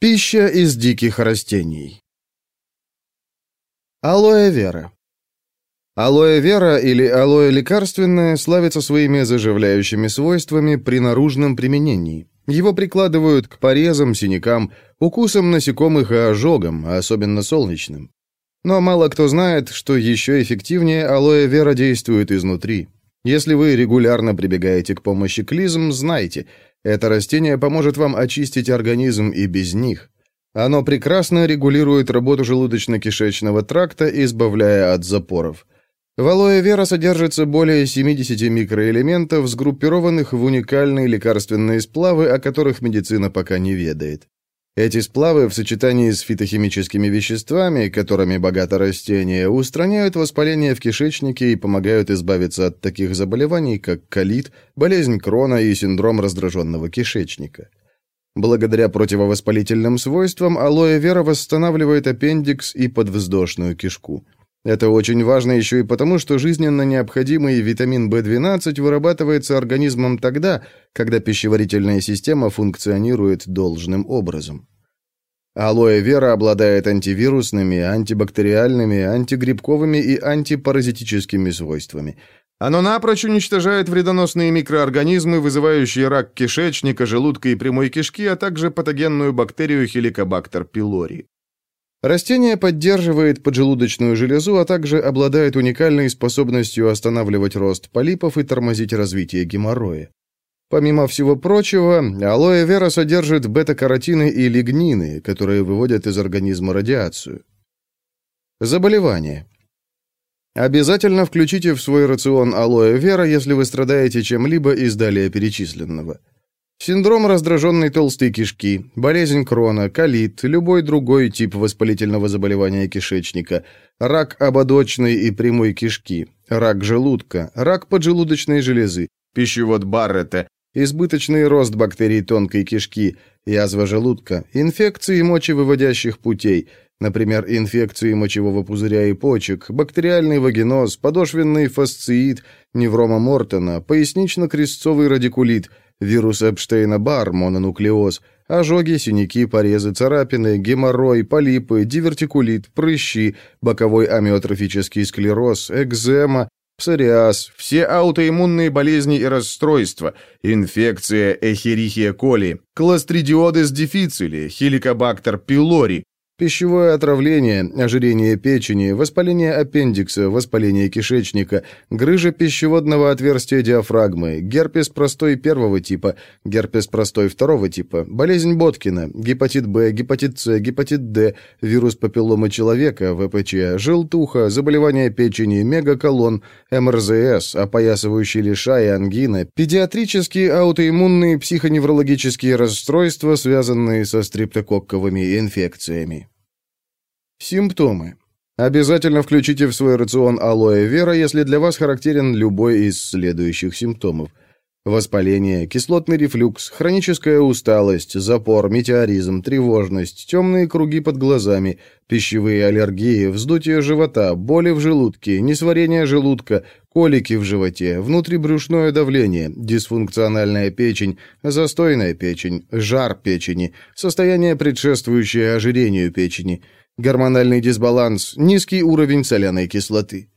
Пища из диких растений. Алоэ вера. Алоэ вера или алоэ лекарственное славится своими заживляющими свойствами при наружном применении. Его прикладывают к порезам, синякам, укусам насекомых и ожогам, особенно солнечным. Но мало кто знает, что еще эффективнее алоэ вера действует изнутри. Если вы регулярно прибегаете к помощи клизм, знайте – это растение поможет вам очистить организм и без них. Оно прекрасно регулирует работу желудочно-кишечного тракта, избавляя от запоров. В алоэ вера содержится более 70 микроэлементов, сгруппированных в уникальные лекарственные сплавы, о которых медицина пока не ведает. Эти сплавы в сочетании с фитохимическими веществами, которыми богато растение, устраняют воспаление в кишечнике и помогают избавиться от таких заболеваний, как колит, болезнь Крона и синдром раздраженного кишечника. Благодаря противовоспалительным свойствам алоэ вера восстанавливает аппендикс и подвздошную кишку. Это очень важно еще и потому, что жизненно необходимый витамин В12 вырабатывается организмом тогда, когда пищеварительная система функционирует должным образом. Алоэ вера обладает антивирусными, антибактериальными, антигрибковыми и антипаразитическими свойствами. Оно напрочь уничтожает вредоносные микроорганизмы, вызывающие рак кишечника, желудка и прямой кишки, а также патогенную бактерию Helicobacter pylori. Растение поддерживает поджелудочную железу, а также обладает уникальной способностью останавливать рост полипов и тормозить развитие геморроя. Помимо всего прочего, алоэ вера содержит бета-каротины и лигнины, которые выводят из организма радиацию. Заболевания. Обязательно включите в свой рацион алоэ вера, если вы страдаете чем-либо из далее перечисленного. Синдром раздраженной толстой кишки, болезнь Крона, колит, любой другой тип воспалительного заболевания кишечника, рак ободочной и прямой кишки, рак желудка, рак поджелудочной железы, пищевод Баррета, избыточный рост бактерий тонкой кишки, язва желудка, инфекции мочевыводящих путей, например, инфекции мочевого пузыря и почек, бактериальный вагиноз, подошвенный фасциит, неврома Мортона, пояснично-крестцовый радикулит – вирус Эпштейна-Бар, мононуклеоз, ожоги, синяки, порезы, царапины, геморрой, полипы, дивертикулит, прыщи, боковой амиотрофический склероз, экзема, псориаз, все аутоиммунные болезни и расстройства, инфекция Эхерихия коли, кластридиодес дифицили, хеликобактер пилори, Пищевое отравление, ожирение печени, воспаление аппендикса, воспаление кишечника, грыжа пищеводного отверстия диафрагмы, герпес простой первого типа, герпес простой второго типа, болезнь Боткина, гепатит Б, гепатит С, гепатит Д, вирус папилломы человека, ВПЧ, желтуха, заболевание печени, мегаколон, МРЗС, опоясывающий лиша и ангина, педиатрические аутоиммунные психоневрологические расстройства, связанные со стрептококковыми инфекциями. Симптомы. Обязательно включите в свой рацион алоэ вера, если для вас характерен любой из следующих симптомов. Воспаление, кислотный рефлюкс, хроническая усталость, запор, метеоризм, тревожность, темные круги под глазами, пищевые аллергии, вздутие живота, боли в желудке, несварение желудка, колики в животе, внутрибрюшное давление, дисфункциональная печень, застойная печень, жар печени, состояние, предшествующее ожирению печени – гормональный дисбаланс, низкий уровень соляной кислоты.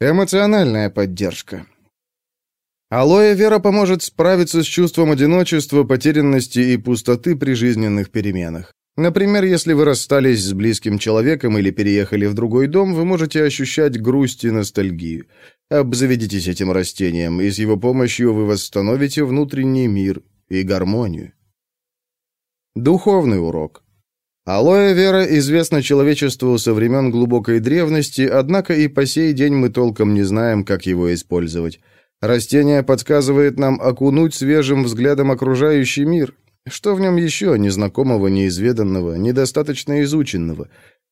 Эмоциональная поддержка. Алоэ вера поможет справиться с чувством одиночества, потерянности и пустоты при жизненных переменах. Например, если вы расстались с близким человеком или переехали в другой дом, вы можете ощущать грусть и ностальгию. Обзаведитесь этим растением, и с его помощью вы восстановите внутренний мир и гармонию. Духовный урок. Алоэ вера известна человечеству со времен глубокой древности, однако и по сей день мы толком не знаем, как его использовать. Растение подсказывает нам окунуть свежим взглядом окружающий мир. Что в нем еще незнакомого, неизведанного, недостаточно изученного?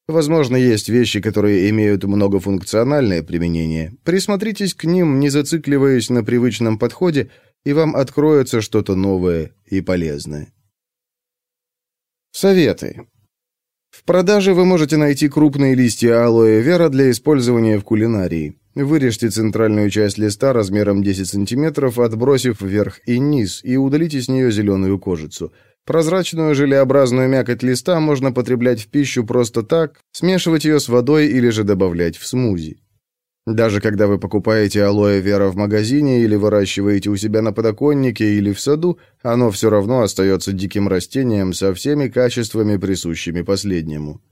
Возможно, есть вещи, которые имеют многофункциональное применение. Присмотритесь к ним, не зацикливаясь на привычном подходе, и вам откроется что-то новое и полезное. Советы. В продаже вы можете найти крупные листья алоэ вера для использования в кулинарии. Вырежьте центральную часть листа размером 10 см, отбросив вверх и низ, и удалите с нее зеленую кожицу. Прозрачную желеобразную мякоть листа можно потреблять в пищу просто так, смешивать ее с водой или же добавлять в смузи. Даже когда вы покупаете алоэ вера в магазине или выращиваете у себя на подоконнике или в саду, оно все равно остается диким растением со всеми качествами, присущими последнему.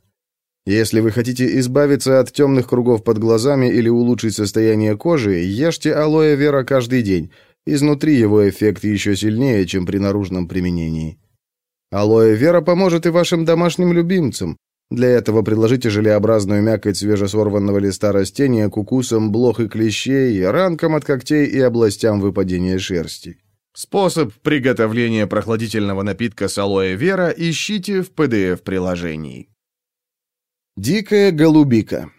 Если вы хотите избавиться от темных кругов под глазами или улучшить состояние кожи, ешьте алоэ вера каждый день. Изнутри его эффект еще сильнее, чем при наружном применении. Алоэ вера поможет и вашим домашним любимцам. Для этого предложите желеобразную мякоть свежесорванного листа растения к укусам блох и клещей, ранкам от когтей и областям выпадения шерсти. Способ приготовления прохладительного напитка с алоэ вера ищите в PDF-приложении. Дикая голубика.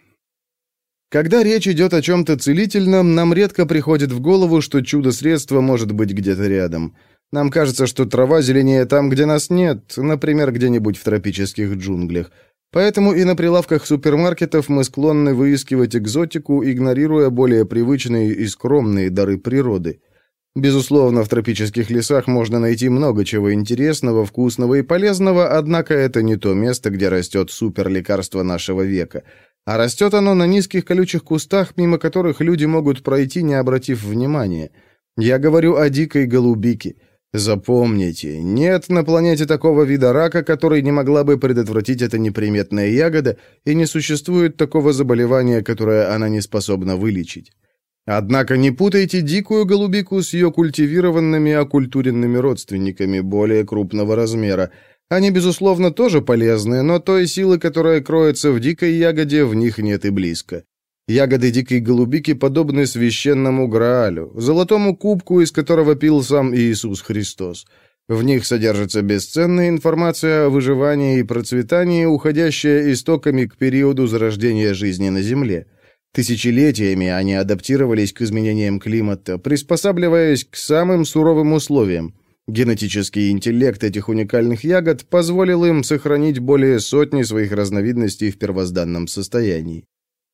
Когда речь идет о чем-то целительном, нам редко приходит в голову, что чудо-средство может быть где-то рядом. Нам кажется, что трава зеленее там, где нас нет, например, где-нибудь в тропических джунглях. Поэтому и на прилавках супермаркетов мы склонны выискивать экзотику, игнорируя более привычные и скромные дары природы – Безусловно, в тропических лесах можно найти много чего интересного, вкусного и полезного, однако это не то место, где растет суперлекарство нашего века. А растет оно на низких колючих кустах, мимо которых люди могут пройти, не обратив внимания. Я говорю о дикой голубике. Запомните, нет на планете такого вида рака, который не могла бы предотвратить эта неприметная ягода, и не существует такого заболевания, которое она не способна вылечить. Однако не путайте дикую голубику с ее культивированными окультуренными родственниками более крупного размера. Они, безусловно, тоже полезны, но той силы, которая кроется в дикой ягоде, в них нет и близко. Ягоды дикой голубики подобны священному Граалю, золотому кубку, из которого пил сам Иисус Христос. В них содержится бесценная информация о выживании и процветании, уходящая истоками к периоду зарождения жизни на Земле. Тысячелетиями они адаптировались к изменениям климата, приспосабливаясь к самым суровым условиям. Генетический интеллект этих уникальных ягод позволил им сохранить более сотни своих разновидностей в первозданном состоянии.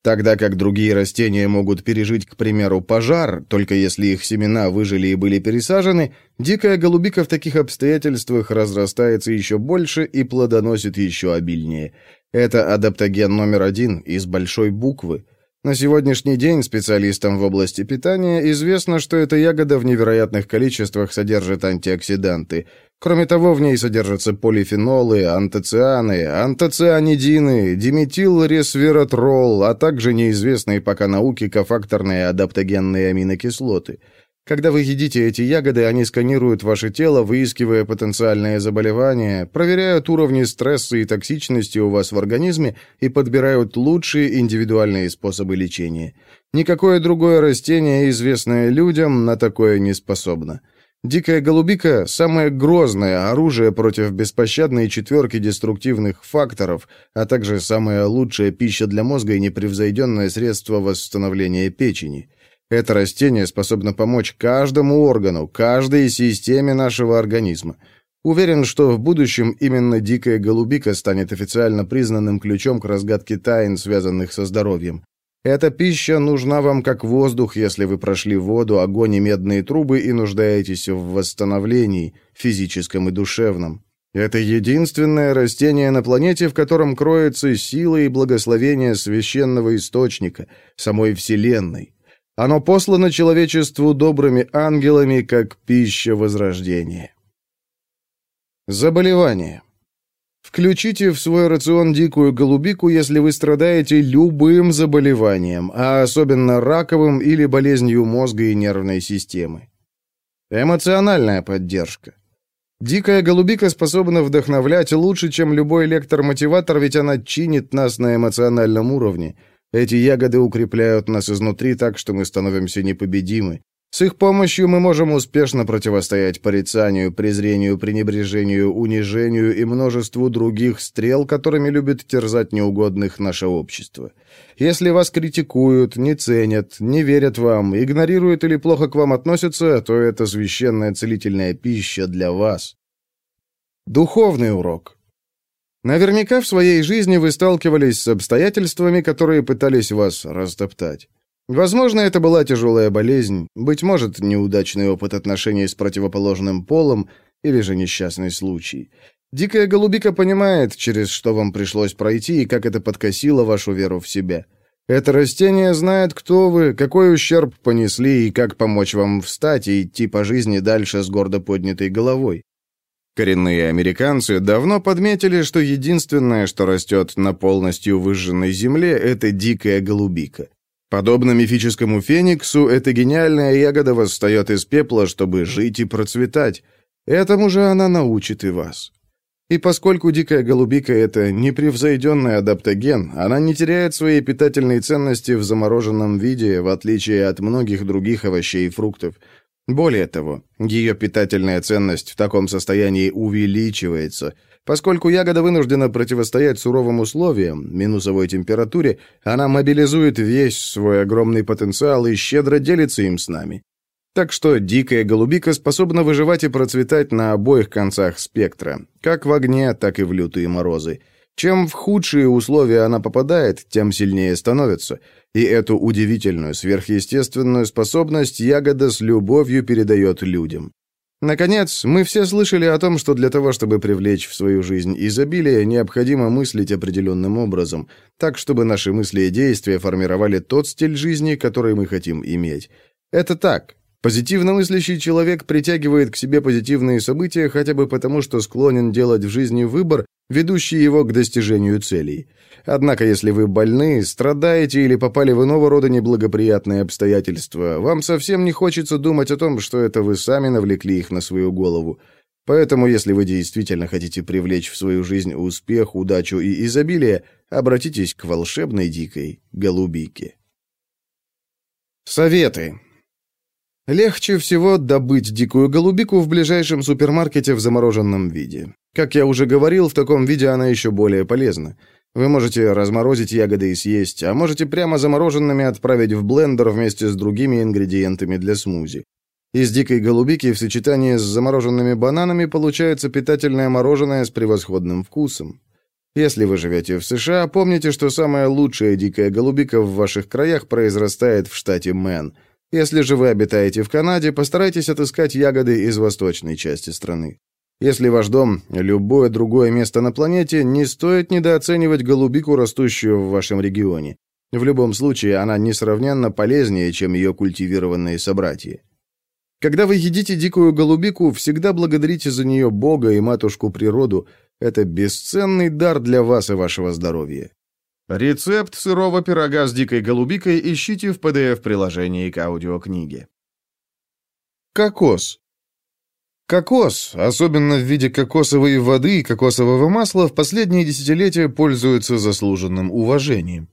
Тогда как другие растения могут пережить, к примеру, пожар, только если их семена выжили и были пересажены, дикая голубика в таких обстоятельствах разрастается еще больше и плодоносит еще обильнее. Это адаптоген номер один из большой буквы. На сегодняшний день специалистам в области питания известно, что эта ягода в невероятных количествах содержит антиоксиданты. Кроме того, в ней содержатся полифенолы, антоцианы, антоцианидины, диметилресвератрол, а также неизвестные пока науке кофакторные адаптогенные аминокислоты – когда вы едите эти ягоды, они сканируют ваше тело, выискивая потенциальные заболевания, проверяют уровни стресса и токсичности у вас в организме и подбирают лучшие индивидуальные способы лечения. Никакое другое растение, известное людям, на такое не способно. Дикая голубика – самое грозное оружие против беспощадной четверки деструктивных факторов, а также самая лучшая пища для мозга и непревзойденное средство восстановления печени – это растение способно помочь каждому органу, каждой системе нашего организма. Уверен, что в будущем именно дикая голубика станет официально признанным ключом к разгадке тайн, связанных со здоровьем. Эта пища нужна вам как воздух, если вы прошли воду, огонь и медные трубы и нуждаетесь в восстановлении, физическом и душевном. Это единственное растение на планете, в котором кроется сила и благословение священного источника, самой Вселенной. Оно послано человечеству добрыми ангелами, как пища возрождения. Заболевание. Включите в свой рацион дикую голубику, если вы страдаете любым заболеванием, а особенно раковым или болезнью мозга и нервной системы. Эмоциональная поддержка. Дикая голубика способна вдохновлять лучше, чем любой лектор-мотиватор, ведь она чинит нас на эмоциональном уровне – эти ягоды укрепляют нас изнутри так, что мы становимся непобедимы. С их помощью мы можем успешно противостоять порицанию, презрению, пренебрежению, унижению и множеству других стрел, которыми любит терзать неугодных наше общество. Если вас критикуют, не ценят, не верят вам, игнорируют или плохо к вам относятся, то это священная целительная пища для вас. Духовный урок. Наверняка в своей жизни вы сталкивались с обстоятельствами, которые пытались вас растоптать. Возможно, это была тяжелая болезнь, быть может, неудачный опыт отношений с противоположным полом, или же несчастный случай. Дикая голубика понимает, через что вам пришлось пройти и как это подкосило вашу веру в себя. Это растение знает, кто вы, какой ущерб понесли и как помочь вам встать и идти по жизни дальше с гордо поднятой головой. Коренные американцы давно подметили, что единственное, что растет на полностью выжженной земле, это дикая голубика. Подобно мифическому фениксу, эта гениальная ягода восстает из пепла, чтобы жить и процветать. Этому же она научит и вас. И поскольку дикая голубика – это непревзойденный адаптоген, она не теряет своей питательной ценности в замороженном виде, в отличие от многих других овощей и фруктов. Более того, ее питательная ценность в таком состоянии увеличивается. Поскольку ягода вынуждена противостоять суровым условиям, минусовой температуре, она мобилизует весь свой огромный потенциал и щедро делится им с нами. Так что дикая голубика способна выживать и процветать на обоих концах спектра, как в огне, так и в лютые морозы. Чем в худшие условия она попадает, тем сильнее становится. И эту удивительную, сверхъестественную способность ягода с любовью передает людям. Наконец, мы все слышали о том, что для того, чтобы привлечь в свою жизнь изобилие, необходимо мыслить определенным образом, так, чтобы наши мысли и действия формировали тот стиль жизни, который мы хотим иметь. Это так, Позитивно мыслящий человек притягивает к себе позитивные события хотя бы потому, что склонен делать в жизни выбор, ведущий его к достижению целей. Однако, если вы больны, страдаете или попали в иного рода неблагоприятные обстоятельства, вам совсем не хочется думать о том, что это вы сами навлекли их на свою голову. Поэтому, если вы действительно хотите привлечь в свою жизнь успех, удачу и изобилие, обратитесь к волшебной дикой голубике. Советы. Легче всего добыть дикую голубику в ближайшем супермаркете в замороженном виде. Как я уже говорил, в таком виде она еще более полезна. Вы можете разморозить ягоды и съесть, а можете прямо замороженными отправить в блендер вместе с другими ингредиентами для смузи. Из дикой голубики в сочетании с замороженными бананами получается питательное мороженое с превосходным вкусом. Если вы живете в США, помните, что самая лучшая дикая голубика в ваших краях произрастает в штате Мэн – если же вы обитаете в Канаде, постарайтесь отыскать ягоды из восточной части страны. Если ваш дом – любое другое место на планете, не стоит недооценивать голубику, растущую в вашем регионе. В любом случае, она несравненно полезнее, чем ее культивированные собратья. Когда вы едите дикую голубику, всегда благодарите за нее Бога и матушку природу. Это бесценный дар для вас и вашего здоровья. Рецепт сырого пирога с дикой голубикой ищите в PDF-приложении к аудиокниге. Кокос. Кокос, особенно в виде кокосовой воды и кокосового масла, в последние десятилетия пользуется заслуженным уважением.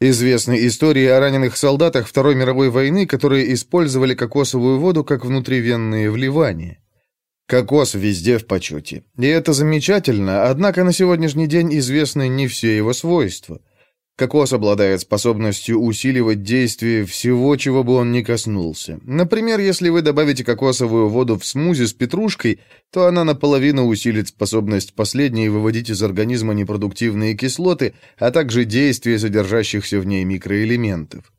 Известны истории о раненых солдатах Второй мировой войны, которые использовали кокосовую воду как внутривенные вливания. Кокос везде в почете. И это замечательно, однако на сегодняшний день известны не все его свойства. Кокос обладает способностью усиливать действие всего, чего бы он ни коснулся. Например, если вы добавите кокосовую воду в смузи с петрушкой, то она наполовину усилит способность последней выводить из организма непродуктивные кислоты, а также действие содержащихся в ней микроэлементов.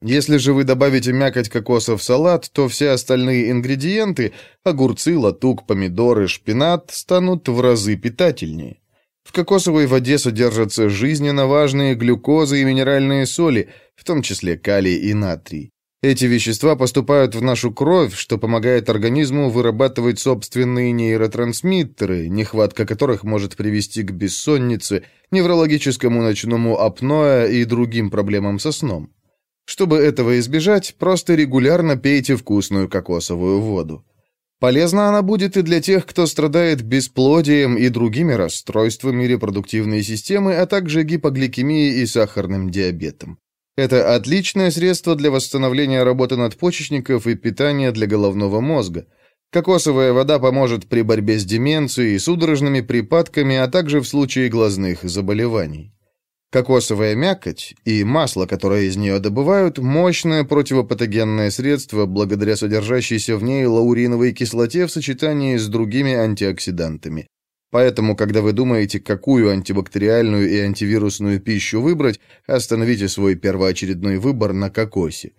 Если же вы добавите мякоть кокоса в салат, то все остальные ингредиенты – огурцы, латук, помидоры, шпинат – станут в разы питательнее. В кокосовой воде содержатся жизненно важные глюкозы и минеральные соли, в том числе калий и натрий. Эти вещества поступают в нашу кровь, что помогает организму вырабатывать собственные нейротрансмиттеры, нехватка которых может привести к бессоннице, неврологическому ночному апноэ и другим проблемам со сном. Чтобы этого избежать, просто регулярно пейте вкусную кокосовую воду. Полезна она будет и для тех, кто страдает бесплодием и другими расстройствами репродуктивной системы, а также гипогликемией и сахарным диабетом. Это отличное средство для восстановления работы надпочечников и питания для головного мозга. Кокосовая вода поможет при борьбе с деменцией, судорожными припадками, а также в случае глазных заболеваний. Кокосовая мякоть и масло, которое из нее добывают, мощное противопатогенное средство благодаря содержащейся в ней лауриновой кислоте в сочетании с другими антиоксидантами. Поэтому, когда вы думаете, какую антибактериальную и антивирусную пищу выбрать, остановите свой первоочередной выбор на кокосе.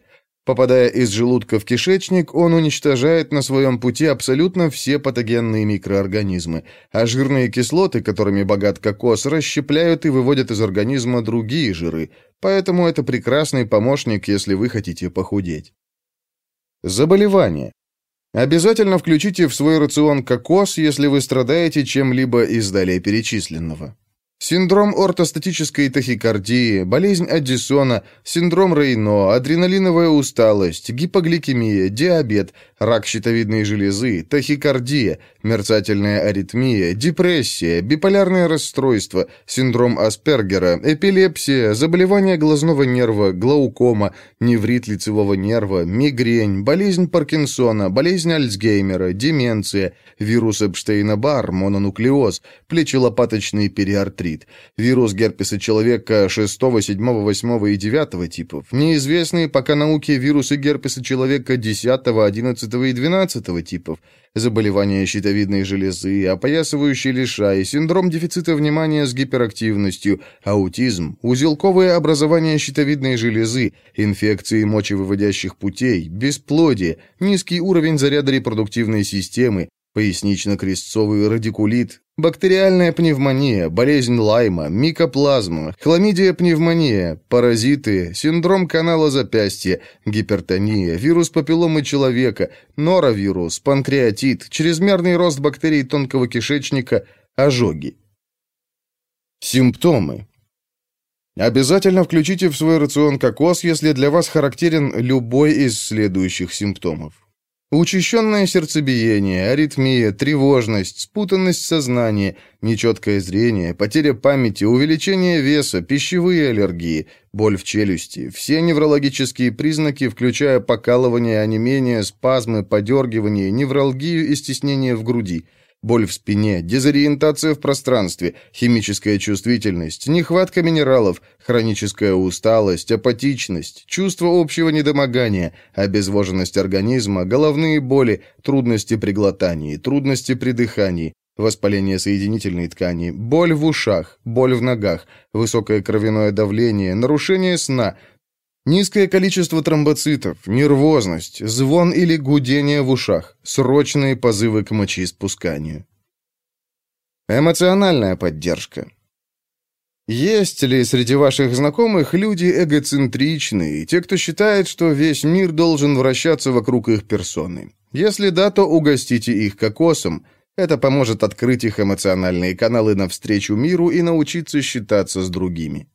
Попадая из желудка в кишечник, он уничтожает на своем пути абсолютно все патогенные микроорганизмы, а жирные кислоты, которыми богат кокос, расщепляют и выводят из организма другие жиры, поэтому это прекрасный помощник, если вы хотите похудеть. Заболевания. Обязательно включите в свой рацион кокос, если вы страдаете чем-либо из далее перечисленного. Синдром ортостатической тахикардии, болезнь Аддисона, синдром Рейно, адреналиновая усталость, гипогликемия, диабет, рак щитовидной железы, тахикардия, мерцательная аритмия, депрессия, биполярное расстройство, синдром Аспергера, эпилепсия, заболевание глазного нерва, глаукома, неврит лицевого нерва, мигрень, болезнь Паркинсона, болезнь Альцгеймера, деменция, вирус Эпштейна-Барр, мононуклеоз, плечелопаточный периартрит, гепатит, вирус герпеса человека 6, 7, 8 и 9 типов, неизвестные пока науке вирусы герпеса человека 10, 11 и 12 типов, заболевания щитовидной железы, опоясывающий лишай, синдром дефицита внимания с гиперактивностью, аутизм, узелковое образование щитовидной железы, инфекции мочевыводящих путей, бесплодие, низкий уровень заряда репродуктивной системы, пояснично-крестцовый радикулит, бактериальная пневмония, болезнь Лайма, микоплазма, хламидия пневмония, паразиты, синдром канала запястья, гипертония, вирус папилломы человека, норовирус, панкреатит, чрезмерный рост бактерий тонкого кишечника, ожоги. Симптомы. Обязательно включите в свой рацион кокос, если для вас характерен любой из следующих симптомов. Учащенное сердцебиение, аритмия, тревожность, спутанность сознания, нечеткое зрение, потеря памяти, увеличение веса, пищевые аллергии, боль в челюсти, все неврологические признаки, включая покалывание, онемение, спазмы, подергивание, невралгию и стеснение в груди – боль в спине, дезориентация в пространстве, химическая чувствительность, нехватка минералов, хроническая усталость, апатичность, чувство общего недомогания, обезвоженность организма, головные боли, трудности при глотании, трудности при дыхании, воспаление соединительной ткани, боль в ушах, боль в ногах, высокое кровяное давление, нарушение сна, Низкое количество тромбоцитов, нервозность, звон или гудение в ушах, срочные позывы к мочеиспусканию. Эмоциональная поддержка. Есть ли среди ваших знакомых люди эгоцентричные, те, кто считает, что весь мир должен вращаться вокруг их персоны? Если да, то угостите их кокосом. Это поможет открыть их эмоциональные каналы навстречу миру и научиться считаться с другими.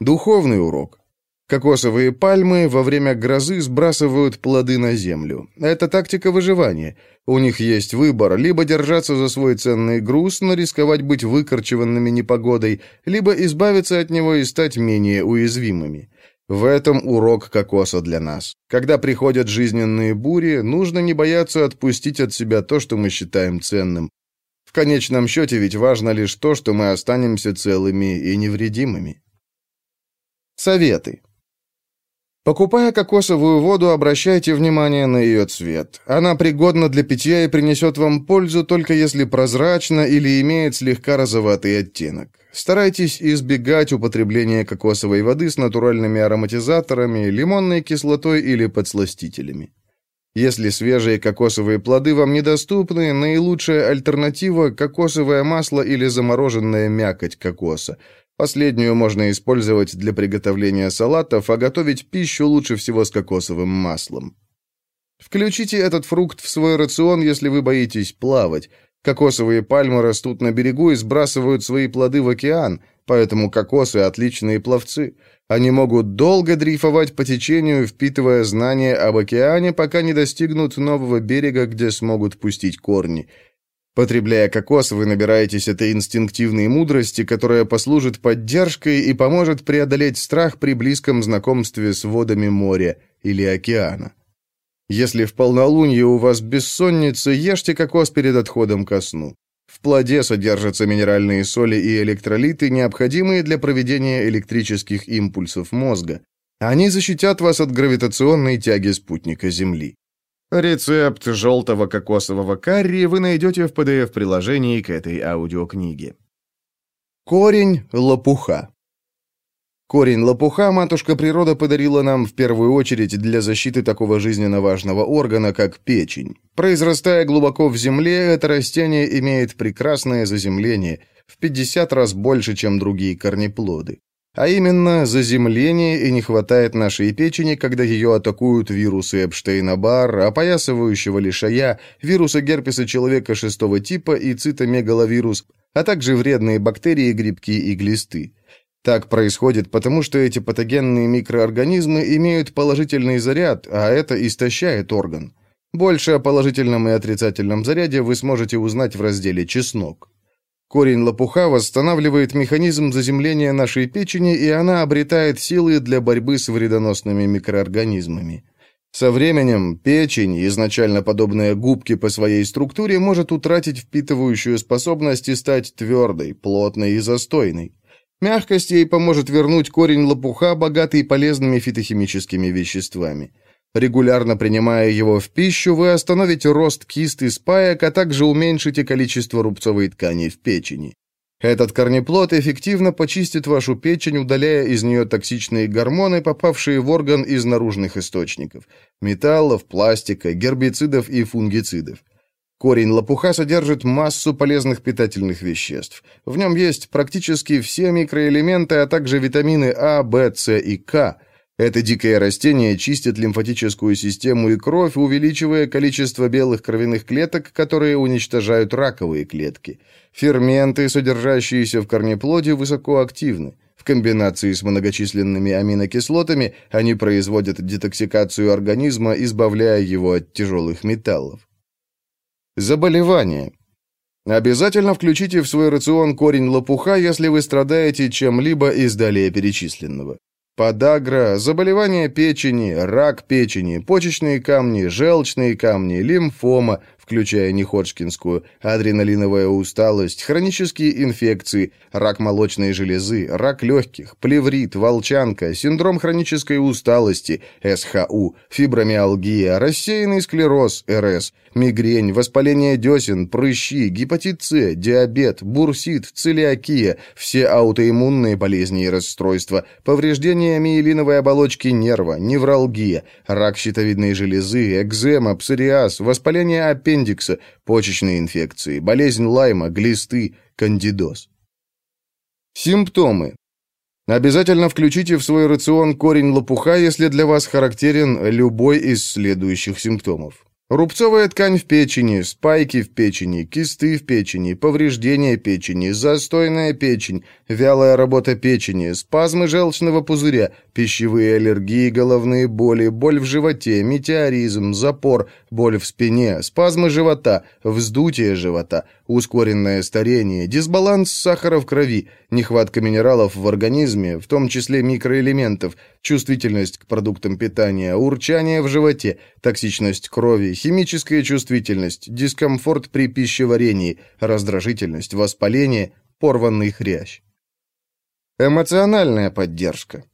Духовный урок. Кокосовые пальмы во время грозы сбрасывают плоды на землю. Это тактика выживания. У них есть выбор, либо держаться за свой ценный груз, но рисковать быть выкорчеванными непогодой, либо избавиться от него и стать менее уязвимыми. В этом урок кокоса для нас. Когда приходят жизненные бури, нужно не бояться отпустить от себя то, что мы считаем ценным. В конечном счете ведь важно лишь то, что мы останемся целыми и невредимыми. Советы. Покупая кокосовую воду, обращайте внимание на ее цвет. Она пригодна для питья и принесет вам пользу только если прозрачна или имеет слегка розоватый оттенок. Старайтесь избегать употребления кокосовой воды с натуральными ароматизаторами, лимонной кислотой или подсластителями. Если свежие кокосовые плоды вам недоступны, наилучшая альтернатива – кокосовое масло или замороженная мякоть кокоса – Последнюю можно использовать для приготовления салатов, а готовить пищу лучше всего с кокосовым маслом. Включите этот фрукт в свой рацион, если вы боитесь плавать. Кокосовые пальмы растут на берегу и сбрасывают свои плоды в океан, поэтому кокосы – отличные пловцы. Они могут долго дрейфовать по течению, впитывая знания об океане, пока не достигнут нового берега, где смогут пустить корни. Потребляя кокос, вы набираетесь этой инстинктивной мудрости, которая послужит поддержкой и поможет преодолеть страх при близком знакомстве с водами моря или океана. Если в полнолуние у вас бессонница, ешьте кокос перед отходом ко сну. В плоде содержатся минеральные соли и электролиты, необходимые для проведения электрических импульсов мозга. Они защитят вас от гравитационной тяги спутника Земли. Рецепт желтого кокосового карри вы найдете в PDF-приложении к этой аудиокниге. Корень лопуха. Корень лопуха матушка природа подарила нам в первую очередь для защиты такого жизненно важного органа, как печень. Произрастая глубоко в земле, это растение имеет прекрасное заземление, в 50 раз больше, чем другие корнеплоды. А именно, заземление и не хватает нашей печени, когда ее атакуют вирусы Эпштейна-Барр, опоясывающего лишая, вирусы герпеса человека шестого типа и цитомегаловирус, а также вредные бактерии, грибки и глисты. Так происходит потому, что эти патогенные микроорганизмы имеют положительный заряд, а это истощает орган. Больше о положительном и отрицательном заряде вы сможете узнать в разделе «Чеснок». Корень лопуха восстанавливает механизм заземления нашей печени, и она обретает силы для борьбы с вредоносными микроорганизмами. Со временем печень, изначально подобная губке по своей структуре, может утратить впитывающую способность и стать твердой, плотной и застойной. Мягкость ей поможет вернуть корень лопуха, богатый полезными фитохимическими веществами. Регулярно принимая его в пищу, вы остановите рост кист и спаек, а также уменьшите количество рубцовой ткани в печени. Этот корнеплод эффективно почистит вашу печень, удаляя из нее токсичные гормоны, попавшие в орган из наружных источников – металлов, пластика, гербицидов и фунгицидов. Корень лопуха содержит массу полезных питательных веществ. В нем есть практически все микроэлементы, а также витамины А, В, С и К. Это дикое растение чистит лимфатическую систему и кровь, увеличивая количество белых кровяных клеток, которые уничтожают раковые клетки. Ферменты, содержащиеся в корнеплоде, высокоактивны. В комбинации с многочисленными аминокислотами они производят детоксикацию организма, избавляя его от тяжелых металлов. Заболевания. Обязательно включите в свой рацион корень лопуха, если вы страдаете чем-либо из далее перечисленного. Подагра, заболевания печени, рак печени, почечные камни, желчные камни, лимфома, включая неходжкинскую, адреналиновая усталость, хронические инфекции, рак молочной железы, рак легких, плеврит, волчанка, синдром хронической усталости, СХУ, фибромиалгия, рассеянный склероз, РС, мигрень, воспаление десен, прыщи, гепатит С, диабет, бурсит, целиакия, все аутоиммунные болезни и расстройства, повреждение миелиновой оболочки нерва, невралгия, рак щитовидной железы, экзема, псориаз, воспаление аппендица, аппендикса, почечные инфекции, болезнь Лайма, глисты, кандидоз. Симптомы. Обязательно включите в свой рацион корень лопуха, если для вас характерен любой из следующих симптомов. Рубцовая ткань в печени, спайки в печени, кисты в печени, повреждения печени, застойная печень, вялая работа печени, спазмы желчного пузыря, пищевые аллергии, головные боли, боль в животе, метеоризм, запор, боль в спине, спазмы живота, вздутие живота, ускоренное старение, дисбаланс сахара в крови, нехватка минералов в организме, в том числе микроэлементов, чувствительность к продуктам питания, урчание в животе, токсичность крови, химическая чувствительность, дискомфорт при пищеварении, раздражительность, воспаление, порванный хрящ. Эмоциональная поддержка.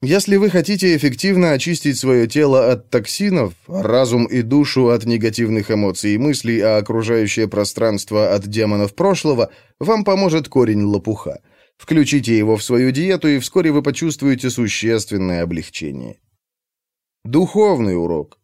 Если вы хотите эффективно очистить свое тело от токсинов, разум и душу от негативных эмоций и мыслей, а окружающее пространство от демонов прошлого, вам поможет корень лопуха. Включите его в свою диету, и вскоре вы почувствуете существенное облегчение. Духовный урок.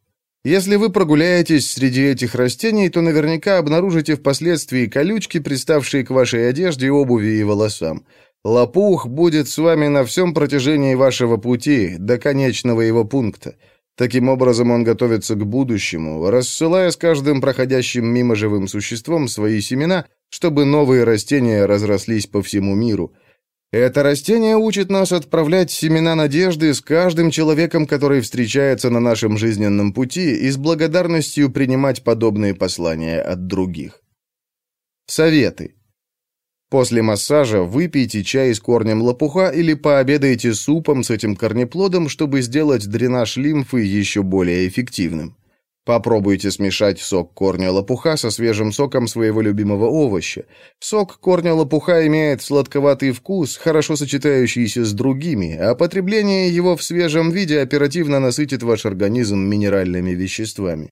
Если вы прогуляетесь среди этих растений, то наверняка обнаружите впоследствии колючки, приставшие к вашей одежде, обуви и волосам. Лопух будет с вами на всем протяжении вашего пути, до конечного его пункта. Таким образом, он готовится к будущему, рассылая с каждым проходящим мимо живым существом свои семена, чтобы новые растения разрослись по всему миру. Это растение учит нас отправлять семена надежды с каждым человеком, который встречается на нашем жизненном пути, и с благодарностью принимать подобные послания от других. Советы. После массажа выпейте чай с корнем лопуха или пообедайте супом с этим корнеплодом, чтобы сделать дренаж лимфы еще более эффективным. Попробуйте смешать сок корня лопуха со свежим соком своего любимого овоща. Сок корня лопуха имеет сладковатый вкус, хорошо сочетающийся с другими, а потребление его в свежем виде оперативно насытит ваш организм минеральными веществами.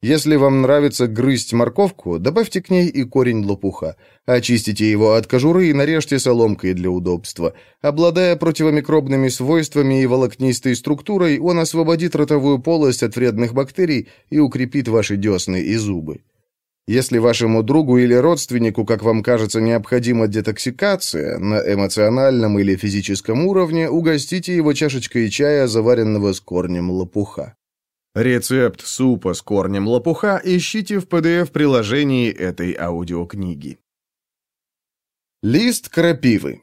Если вам нравится грызть морковку, добавьте к ней и корень лопуха. Очистите его от кожуры и нарежьте соломкой для удобства. Обладая противомикробными свойствами и волокнистой структурой, он освободит ротовую полость от вредных бактерий и укрепит ваши десны и зубы. Если вашему другу или родственнику, как вам кажется, необходима детоксикация на эмоциональном или физическом уровне, угостите его чашечкой чая, заваренного с корнем лопуха. Рецепт супа с корнем лопуха ищите в PDF-приложении этой аудиокниги. Лист крапивы.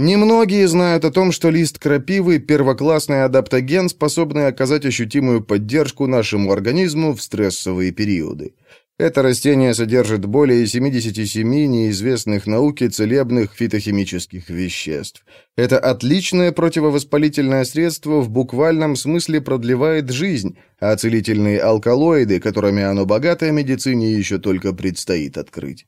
Немногие знают о том, что лист крапивы – первоклассный адаптоген, способный оказать ощутимую поддержку нашему организму в стрессовые периоды. Это растение содержит более 77 неизвестных науке целебных фитохимических веществ. Это отличное противовоспалительное средство в буквальном смысле продлевает жизнь, а целительные алкалоиды, которыми оно богато, медицине еще только предстоит открыть.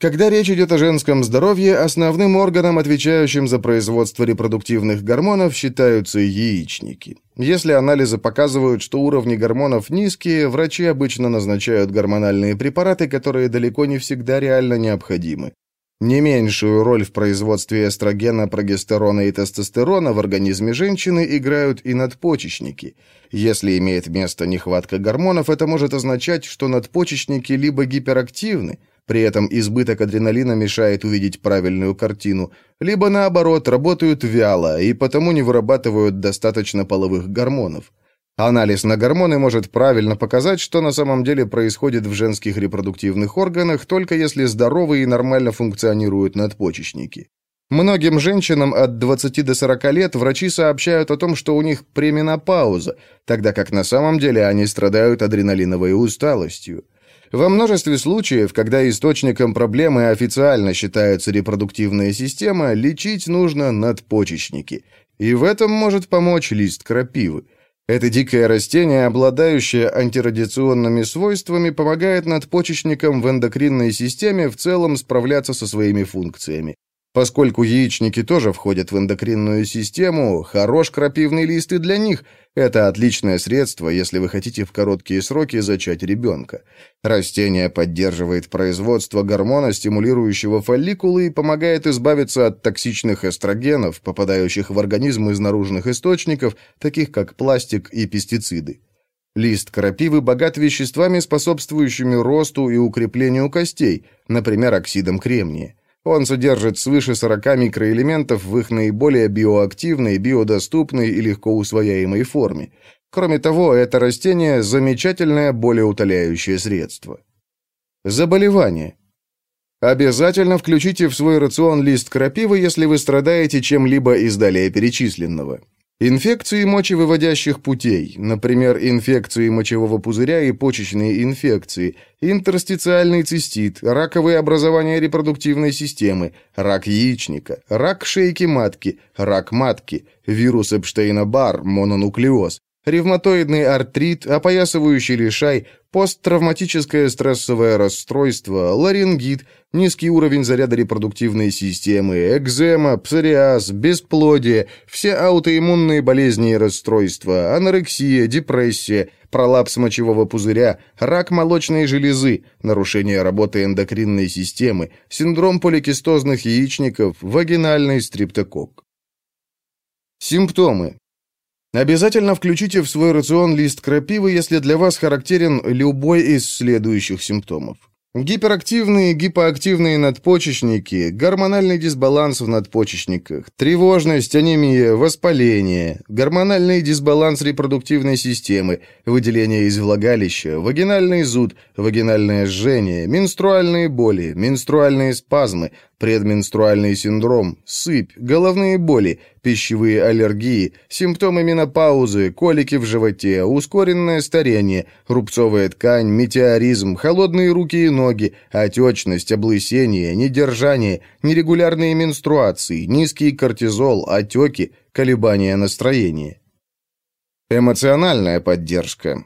Когда речь идет о женском здоровье, основным органом, отвечающим за производство репродуктивных гормонов, считаются яичники. Если анализы показывают, что уровни гормонов низкие, врачи обычно назначают гормональные препараты, которые далеко не всегда реально необходимы. Не меньшую роль в производстве эстрогена, прогестерона и тестостерона в организме женщины играют и надпочечники. Если имеет место нехватка гормонов, это может означать, что надпочечники либо гиперактивны, при этом избыток адреналина мешает увидеть правильную картину, либо наоборот, работают вяло и потому не вырабатывают достаточно половых гормонов. Анализ на гормоны может правильно показать, что на самом деле происходит в женских репродуктивных органах, только если здоровы и нормально функционируют надпочечники. Многим женщинам от 20 до 40 лет врачи сообщают о том, что у них пременопауза, тогда как на самом деле они страдают адреналиновой усталостью. Во множестве случаев, когда источником проблемы официально считается репродуктивная система, лечить нужно надпочечники. И в этом может помочь лист крапивы. Это дикое растение, обладающее антирадиационными свойствами, помогает надпочечникам в эндокринной системе в целом справляться со своими функциями. Поскольку яичники тоже входят в эндокринную систему, хорош крапивный лист и для них. Это отличное средство, если вы хотите в короткие сроки зачать ребенка. Растение поддерживает производство гормона, стимулирующего фолликулы, и помогает избавиться от токсичных эстрогенов, попадающих в организм из наружных источников, таких как пластик и пестициды. Лист крапивы богат веществами, способствующими росту и укреплению костей, например, оксидом кремния. Он содержит свыше 40 микроэлементов в их наиболее биоактивной, биодоступной и легко усвояемой форме. Кроме того, это растение – замечательное болеутоляющее средство. Заболевание. Обязательно включите в свой рацион лист крапивы, если вы страдаете чем-либо из далее перечисленного. Инфекции мочевыводящих путей, например, инфекции мочевого пузыря и почечные инфекции, интерстициальный цистит, раковые образования репродуктивной системы, рак яичника, рак шейки матки, рак матки, вирус Эпштейна-Барр, мононуклеоз, ревматоидный артрит, опоясывающий лишай, посттравматическое стрессовое расстройство, ларингит, низкий уровень заряда репродуктивной системы, экзема, псориаз, бесплодие, все аутоиммунные болезни и расстройства, анорексия, депрессия, пролапс мочевого пузыря, рак молочной железы, нарушение работы эндокринной системы, синдром поликистозных яичников, вагинальный стриптокок. Симптомы. Обязательно включите в свой рацион лист крапивы, если для вас характерен любой из следующих симптомов. Гиперактивные, гипоактивные надпочечники, гормональный дисбаланс в надпочечниках, тревожность, анемия, воспаление, гормональный дисбаланс репродуктивной системы, выделение из влагалища, вагинальный зуд, вагинальное жжение, менструальные боли, менструальные спазмы, предменструальный синдром, сыпь, головные боли, пищевые аллергии, симптомы менопаузы, колики в животе, ускоренное старение, рубцовая ткань, метеоризм, холодные руки и ноги, отечность, облысение, недержание, нерегулярные менструации, низкий кортизол, отеки, колебания настроения. Эмоциональная поддержка.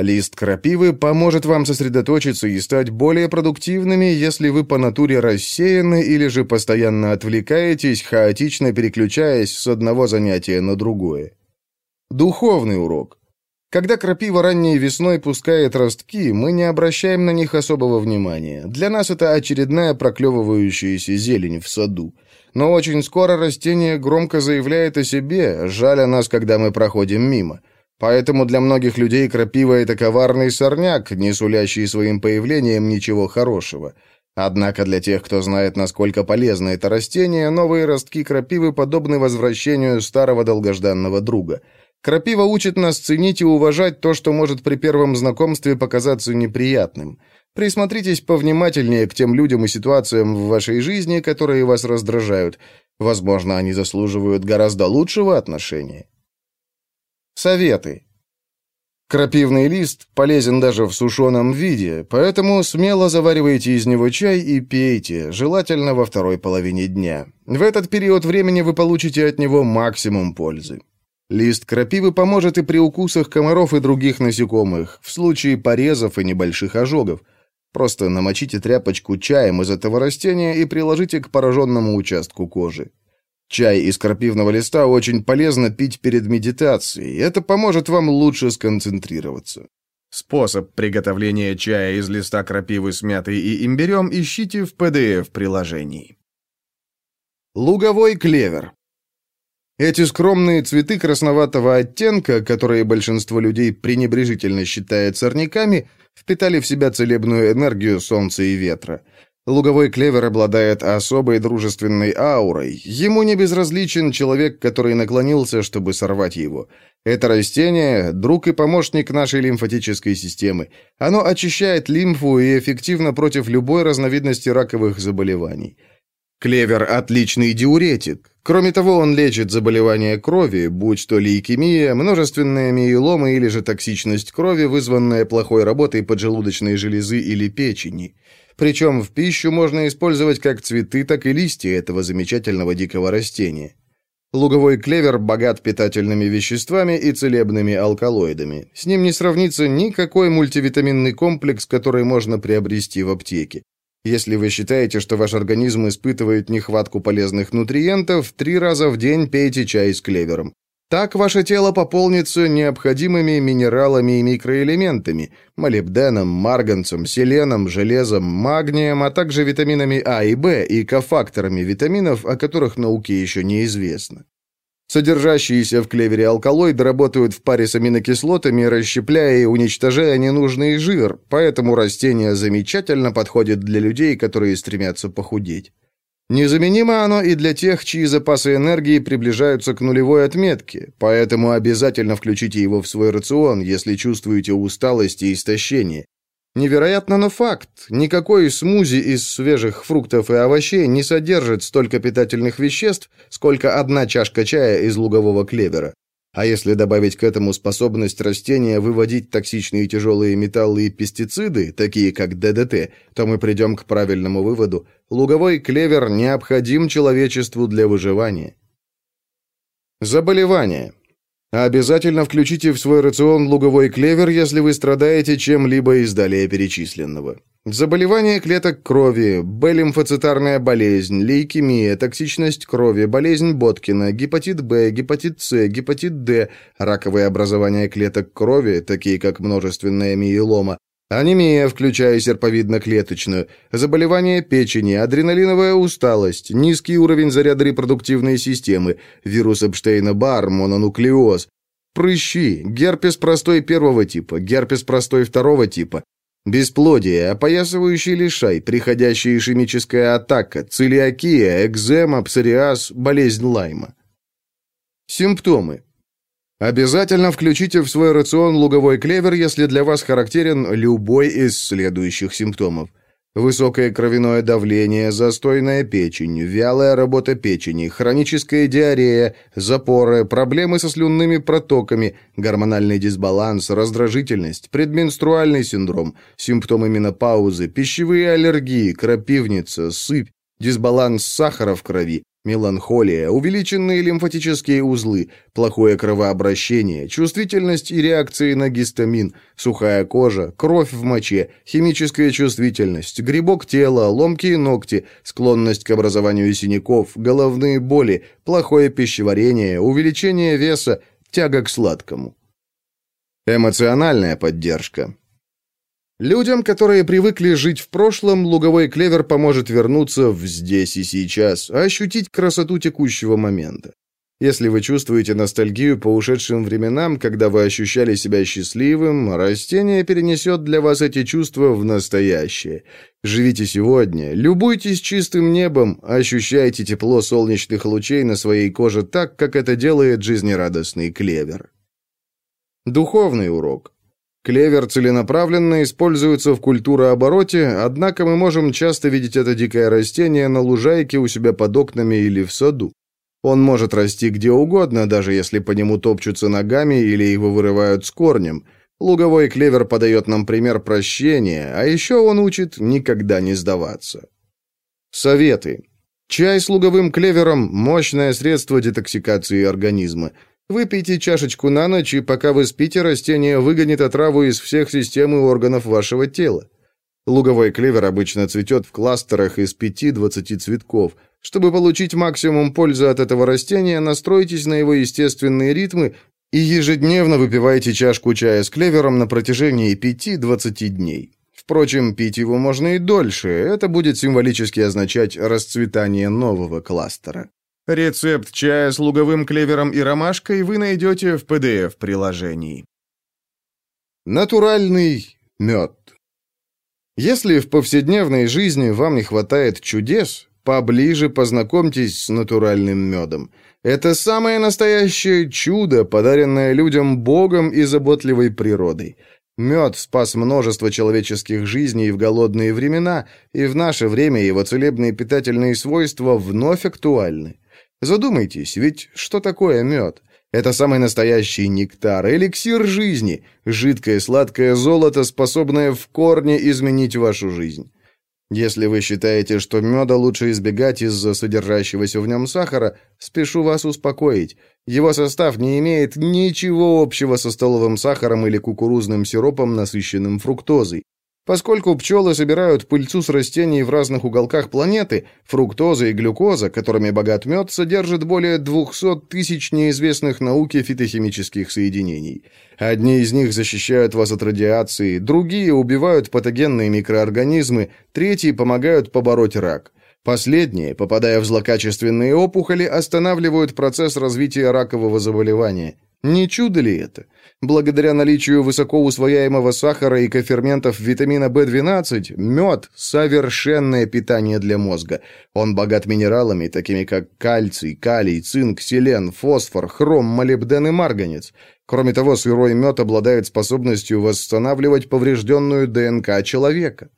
Лист крапивы поможет вам сосредоточиться и стать более продуктивными, если вы по натуре рассеяны или же постоянно отвлекаетесь, хаотично переключаясь с одного занятия на другое. Духовный урок. Когда крапива ранней весной пускает ростки, мы не обращаем на них особого внимания. Для нас это очередная проклевывающаяся зелень в саду. Но очень скоро растение громко заявляет о себе, жаля нас, когда мы проходим мимо. Поэтому для многих людей крапива — это коварный сорняк, не сулящий своим появлением ничего хорошего. Однако для тех, кто знает, насколько полезно это растение, новые ростки крапивы подобны возвращению старого долгожданного друга — Крапива учит нас ценить и уважать то, что может при первом знакомстве показаться неприятным. Присмотритесь повнимательнее к тем людям и ситуациям в вашей жизни, которые вас раздражают. Возможно, они заслуживают гораздо лучшего отношения. Советы. Крапивный лист полезен даже в сушеном виде, поэтому смело заваривайте из него чай и пейте, желательно во второй половине дня. В этот период времени вы получите от него максимум пользы. Лист крапивы поможет и при укусах комаров и других насекомых, в случае порезов и небольших ожогов. Просто намочите тряпочку чаем из этого растения и приложите к пораженному участку кожи. Чай из крапивного листа очень полезно пить перед медитацией. Это поможет вам лучше сконцентрироваться. Способ приготовления чая из листа крапивы с мятой и имбирем ищите в PDF-приложении. Луговой клевер. Эти скромные цветы красноватого оттенка, которые большинство людей пренебрежительно считает сорняками, впитали в себя целебную энергию солнца и ветра. Луговой клевер обладает особой дружественной аурой. Ему не безразличен человек, который наклонился, чтобы сорвать его. Это растение – друг и помощник нашей лимфатической системы. Оно очищает лимфу и эффективно против любой разновидности раковых заболеваний. Клевер – отличный диуретик. Кроме того, он лечит заболевания крови, будь то лейкемия, множественная миелома или же токсичность крови, вызванная плохой работой поджелудочной железы или печени. Причем в пищу можно использовать как цветы, так и листья этого замечательного дикого растения. Луговой клевер богат питательными веществами и целебными алкалоидами. С ним не сравнится никакой мультивитаминный комплекс, который можно приобрести в аптеке. Если вы считаете, что ваш организм испытывает нехватку полезных нутриентов, три раза в день пейте чай с клевером. Так ваше тело пополнится необходимыми минералами и микроэлементами – молибденом, марганцем, селеном, железом, магнием, а также витаминами А и В и кофакторами витаминов, о которых науке еще неизвестно. Содержащиеся в клевере алкалоиды работают в паре с аминокислотами, расщепляя и уничтожая ненужный жир, поэтому растение замечательно подходит для людей, которые стремятся похудеть. Незаменимо оно и для тех, чьи запасы энергии приближаются к нулевой отметке, поэтому обязательно включите его в свой рацион, если чувствуете усталость и истощение. Невероятно, но факт. Никакой смузи из свежих фруктов и овощей не содержит столько питательных веществ, сколько одна чашка чая из лугового клевера. А если добавить к этому способность растения выводить токсичные тяжелые металлы и пестициды, такие как ДДТ, то мы придем к правильному выводу. Луговой клевер необходим человечеству для выживания. Заболевания. Обязательно включите в свой рацион луговой клевер, если вы страдаете чем-либо из далее перечисленного. Заболевания клеток крови, Б-лимфоцитарная болезнь, лейкемия, токсичность крови, болезнь Боткина, гепатит Б, гепатит С, гепатит Д, раковые образования клеток крови, такие как множественная миелома, Анемия, включая серповидно-клеточную, заболевания печени, адреналиновая усталость, низкий уровень заряда репродуктивной системы, вирус Эпштейна-Барр, мононуклеоз, прыщи, герпес простой первого типа, герпес простой второго типа, бесплодие, опоясывающий лишай, приходящая ишемическая атака, целиакия, экзема, псориаз, болезнь Лайма. Симптомы. Обязательно включите в свой рацион луговой клевер, если для вас характерен любой из следующих симптомов. Высокое кровяное давление, застойная печень, вялая работа печени, хроническая диарея, запоры, проблемы со слюнными протоками, гормональный дисбаланс, раздражительность, предменструальный синдром, симптомы менопаузы, пищевые аллергии, крапивница, сыпь, дисбаланс сахара в крови, Меланхолия, увеличенные лимфатические узлы, плохое кровообращение, чувствительность и реакции на гистамин, сухая кожа, кровь в моче, химическая чувствительность, грибок тела, ломкие ногти, склонность к образованию синяков, головные боли, плохое пищеварение, увеличение веса, тяга к сладкому. Эмоциональная поддержка. Людям, которые привыкли жить в прошлом, луговой клевер поможет вернуться в здесь и сейчас, ощутить красоту текущего момента. Если вы чувствуете ностальгию по ушедшим временам, когда вы ощущали себя счастливым, растение перенесет для вас эти чувства в настоящее. Живите сегодня, любуйтесь чистым небом, ощущайте тепло солнечных лучей на своей коже так, как это делает жизнерадостный клевер. Духовный урок. Клевер целенаправленно используется в культурообороте, однако мы можем часто видеть это дикое растение на лужайке у себя под окнами или в саду. Он может расти где угодно, даже если по нему топчутся ногами или его вырывают с корнем. Луговой клевер подает нам пример прощения, а еще он учит никогда не сдаваться. Советы. Чай с луговым клевером – мощное средство детоксикации организма – Выпейте чашечку на ночь, и пока вы спите, растение выгонит отраву из всех систем и органов вашего тела. Луговой клевер обычно цветет в кластерах из 5-20 цветков. Чтобы получить максимум пользы от этого растения, настройтесь на его естественные ритмы и ежедневно выпивайте чашку чая с клевером на протяжении 5-20 дней. Впрочем, пить его можно и дольше, это будет символически означать расцветание нового кластера. Рецепт чая с луговым клевером и ромашкой вы найдете в PDF-приложении. Натуральный мед. Если в повседневной жизни вам не хватает чудес, поближе познакомьтесь с натуральным медом. Это самое настоящее чудо, подаренное людям Богом и заботливой природой. Мед спас множество человеческих жизней в голодные времена, и в наше время его целебные питательные свойства вновь актуальны. Задумайтесь, ведь что такое мед? Это самый настоящий нектар, эликсир жизни, жидкое сладкое золото, способное в корне изменить вашу жизнь. Если вы считаете, что меда лучше избегать из-за содержащегося в нем сахара, спешу вас успокоить. Его состав не имеет ничего общего со столовым сахаром или кукурузным сиропом, насыщенным фруктозой. Поскольку пчелы собирают пыльцу с растений в разных уголках планеты, фруктоза и глюкоза, которыми богат мед, содержат более 200 тысяч неизвестных науке фитохимических соединений. Одни из них защищают вас от радиации, другие убивают патогенные микроорганизмы, третьи помогают побороть рак. Последние, попадая в злокачественные опухоли, останавливают процесс развития ракового заболевания. Не чудо ли это? Благодаря наличию высоко усвояемого сахара и коферментов витамина В12, мед – совершенное питание для мозга. Он богат минералами, такими как кальций, калий, цинк, селен, фосфор, хром, молибден и марганец. Кроме того, сырой мед обладает способностью восстанавливать поврежденную ДНК человека.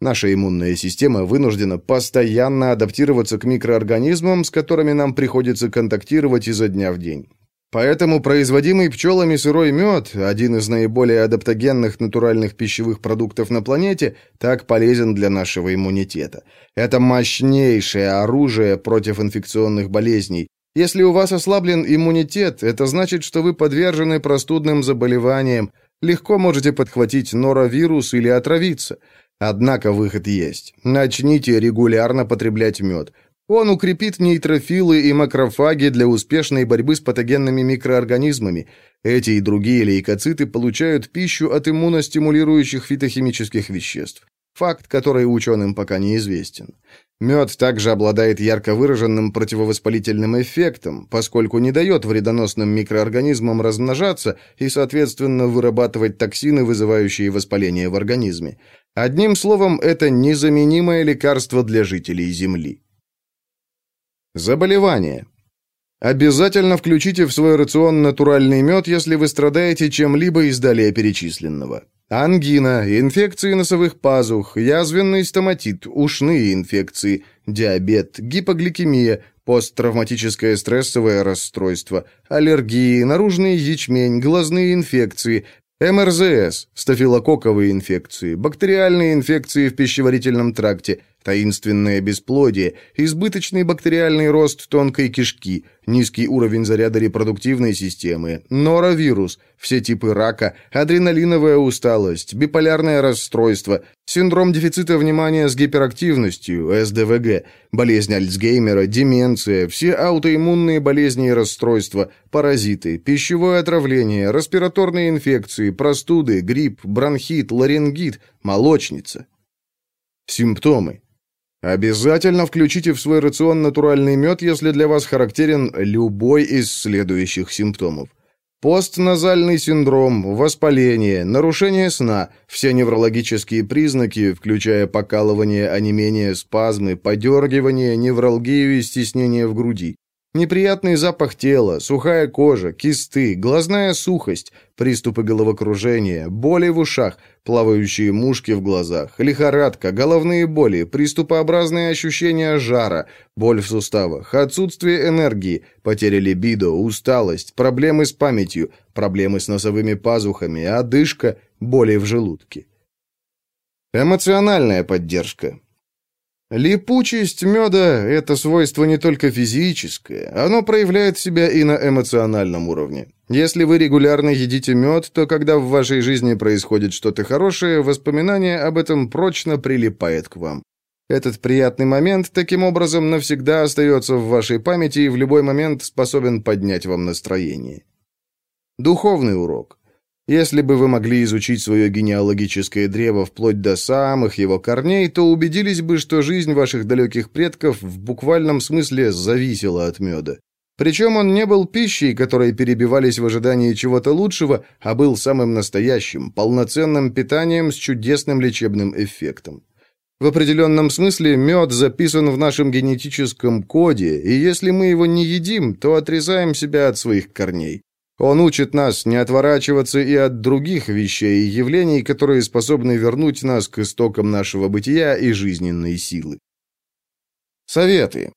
Наша иммунная система вынуждена постоянно адаптироваться к микроорганизмам, с которыми нам приходится контактировать изо дня в день. Поэтому производимый пчелами сырой мед, один из наиболее адаптогенных натуральных пищевых продуктов на планете, так полезен для нашего иммунитета. Это мощнейшее оружие против инфекционных болезней. Если у вас ослаблен иммунитет, это значит, что вы подвержены простудным заболеваниям, легко можете подхватить норовирус или отравиться. Однако выход есть. Начните регулярно потреблять мед. Он укрепит нейтрофилы и макрофаги для успешной борьбы с патогенными микроорганизмами. Эти и другие лейкоциты получают пищу от иммуностимулирующих фитохимических веществ. Факт, который ученым пока неизвестен. Мед также обладает ярко выраженным противовоспалительным эффектом, поскольку не дает вредоносным микроорганизмам размножаться и, соответственно, вырабатывать токсины, вызывающие воспаление в организме. Одним словом, это незаменимое лекарство для жителей Земли. Заболевания. Обязательно включите в свой рацион натуральный мед, если вы страдаете чем-либо из далее перечисленного. Ангина, инфекции носовых пазух, язвенный стоматит, ушные инфекции, диабет, гипогликемия, посттравматическое стрессовое расстройство, аллергии, наружный ячмень, глазные инфекции, МРЗС, стафилококковые инфекции, бактериальные инфекции в пищеварительном тракте, таинственное бесплодие, избыточный бактериальный рост тонкой кишки, низкий уровень заряда репродуктивной системы, норовирус, все типы рака, адреналиновая усталость, биполярное расстройство, синдром дефицита внимания с гиперактивностью, СДВГ, болезнь Альцгеймера, деменция, все аутоиммунные болезни и расстройства, паразиты, пищевое отравление, респираторные инфекции, простуды, грипп, бронхит, ларингит, молочница. Симптомы. Обязательно включите в свой рацион натуральный мед, если для вас характерен любой из следующих симптомов. Постназальный синдром, воспаление, нарушение сна, все неврологические признаки, включая покалывание, онемение, спазмы, подергивание, невралгию и стеснение в груди. Неприятный запах тела, сухая кожа, кисты, глазная сухость, приступы головокружения, боли в ушах, плавающие мушки в глазах, лихорадка, головные боли, приступообразные ощущения жара, боль в суставах, отсутствие энергии, потеря либидо, усталость, проблемы с памятью, проблемы с носовыми пазухами, одышка, боли в желудке. Эмоциональная поддержка. Липучесть меда – это свойство не только физическое, оно проявляет себя и на эмоциональном уровне. Если вы регулярно едите мед, то когда в вашей жизни происходит что-то хорошее, воспоминание об этом прочно прилипает к вам. Этот приятный момент таким образом навсегда остается в вашей памяти и в любой момент способен поднять вам настроение. Духовный урок. Если бы вы могли изучить свое генеалогическое древо вплоть до самых его корней, то убедились бы, что жизнь ваших далеких предков в буквальном смысле зависела от меда. Причем он не был пищей, которой перебивались в ожидании чего-то лучшего, а был самым настоящим, полноценным питанием с чудесным лечебным эффектом. В определенном смысле мед записан в нашем генетическом коде, и если мы его не едим, то отрезаем себя от своих корней. Он учит нас не отворачиваться и от других вещей и явлений, которые способны вернуть нас к истокам нашего бытия и жизненной силы. Советы.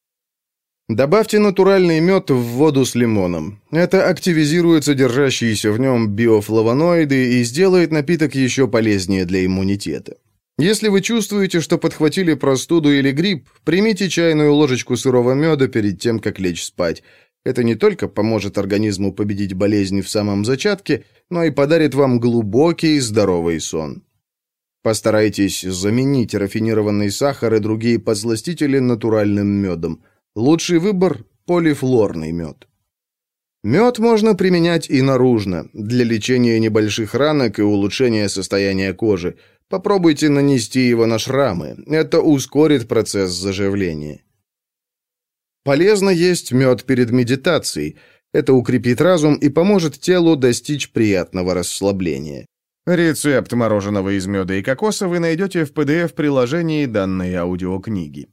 Добавьте натуральный мед в воду с лимоном. Это активизирует содержащиеся в нем биофлавоноиды и сделает напиток еще полезнее для иммунитета. Если вы чувствуете, что подхватили простуду или грипп, примите чайную ложечку сырого меда перед тем, как лечь спать. Это не только поможет организму победить болезнь в самом зачатке, но и подарит вам глубокий здоровый сон. Постарайтесь заменить рафинированный сахар и другие подсластители натуральным медом. Лучший выбор – полифлорный мед. Мед можно применять и наружно, для лечения небольших ранок и улучшения состояния кожи. Попробуйте нанести его на шрамы. Это ускорит процесс заживления. Полезно есть мед перед медитацией. Это укрепит разум и поможет телу достичь приятного расслабления. Рецепт мороженого из меда и кокоса вы найдете в PDF-приложении данной аудиокниги.